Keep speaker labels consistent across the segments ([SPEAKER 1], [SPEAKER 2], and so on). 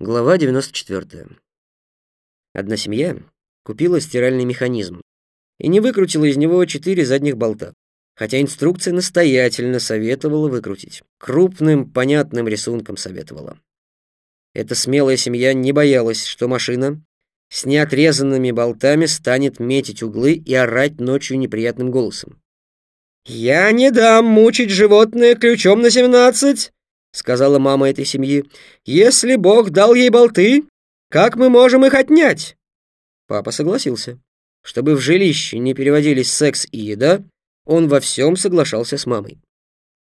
[SPEAKER 1] Глава 94. Одна семья купила стиральный механизм и не выкрутила из него четыре задних болта, хотя инструкция настоятельно советовала выкрутить. Крупным, понятным рисунком советовала. Эта смелая семья не боялась, что машина с неотрезанными болтами станет метить углы и орать ночью неприятным голосом. «Я не дам мучить животное ключом на семнадцать!» — сказала мама этой семьи. «Если Бог дал ей болты, как мы можем их отнять?» Папа согласился. Чтобы в жилище не переводились секс и еда, он во всем соглашался с мамой.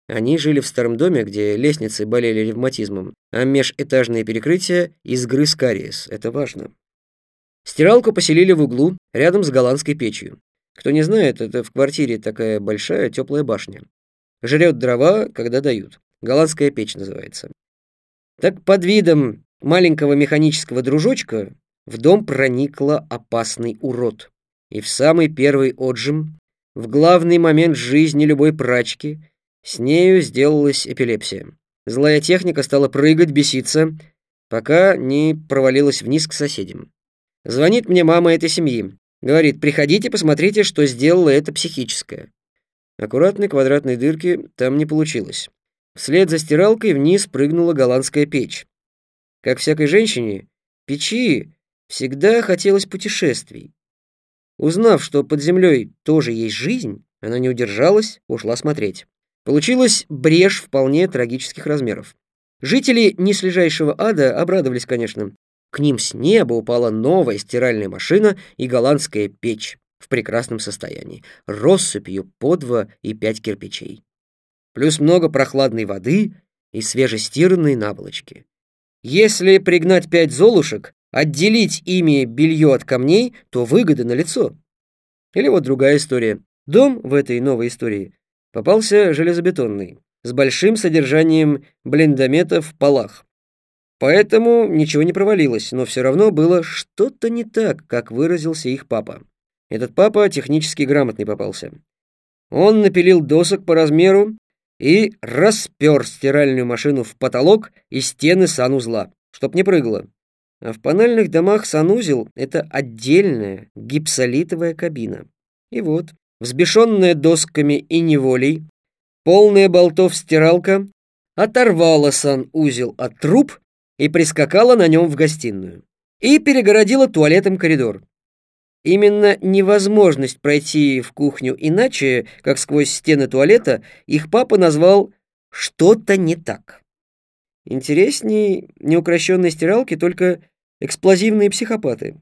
[SPEAKER 1] Они жили в старом доме, где лестницы болели ревматизмом, а межэтажные перекрытия изгрыз кариес. Это важно. Стиралку поселили в углу, рядом с голландской печью. Кто не знает, это в квартире такая большая теплая башня. Жрет дрова, когда дают. Голландская печь называется. Так под видом маленького механического дружочка в дом проникла опасный урод. И в самый первый отжим, в главный момент жизни любой прачки, с нею сделалась эпилепсия. Злая техника стала прыгать, беситься, пока не провалилась вниз к соседям. Звонит мне мама этой семьи. Говорит, приходите, посмотрите, что сделала эта психическая. Аккуратной квадратной дырки там не получилось. Вслед за стиралкой вниз прыгнула голландская печь. Как всякой женщине, печи всегда хотелось путешествий. Узнав, что под землей тоже есть жизнь, она не удержалась, ушла смотреть. Получилась брешь вполне трагических размеров. Жители неслежайшего ада обрадовались, конечно. К ним с неба упала новая стиральная машина и голландская печь в прекрасном состоянии, россыпью по два и пять кирпичей плюс много прохладной воды и свежестиранные наволочки. Если пригнать пять золушек, отделить ими белье от камней, то выгода налицо. Или вот другая история. Дом в этой новой истории попался железобетонный, с большим содержанием блендомета в полах. Поэтому ничего не провалилось, но все равно было что-то не так, как выразился их папа. Этот папа технически грамотный попался. Он напилил досок по размеру и распер стиральную машину в потолок и стены санузла, чтоб не прыгала. А в панельных домах санузел — это отдельная гипсолитовая кабина. И вот, взбешенная досками и неволей, полная болтов стиралка оторвала санузел от труб и прискакала на нем в гостиную. И перегородила туалетом коридор. Именно невозможность пройти в кухню иначе, как сквозь стены туалета, их папа назвал «что-то не так». Интересней неукрощенной стиралки только эксплозивные психопаты.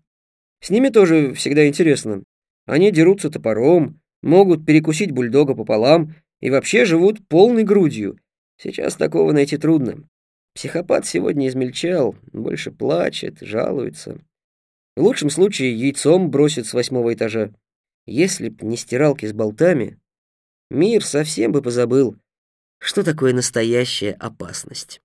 [SPEAKER 1] С ними тоже всегда интересно. Они дерутся топором, могут перекусить бульдога пополам и вообще живут полной грудью. Сейчас такого найти трудно. Психопат сегодня измельчал, больше плачет, жалуется. В лучшем случае яйцом бросит с восьмого этажа. Если б не стиралки с болтами, мир совсем бы позабыл, что такое настоящая опасность.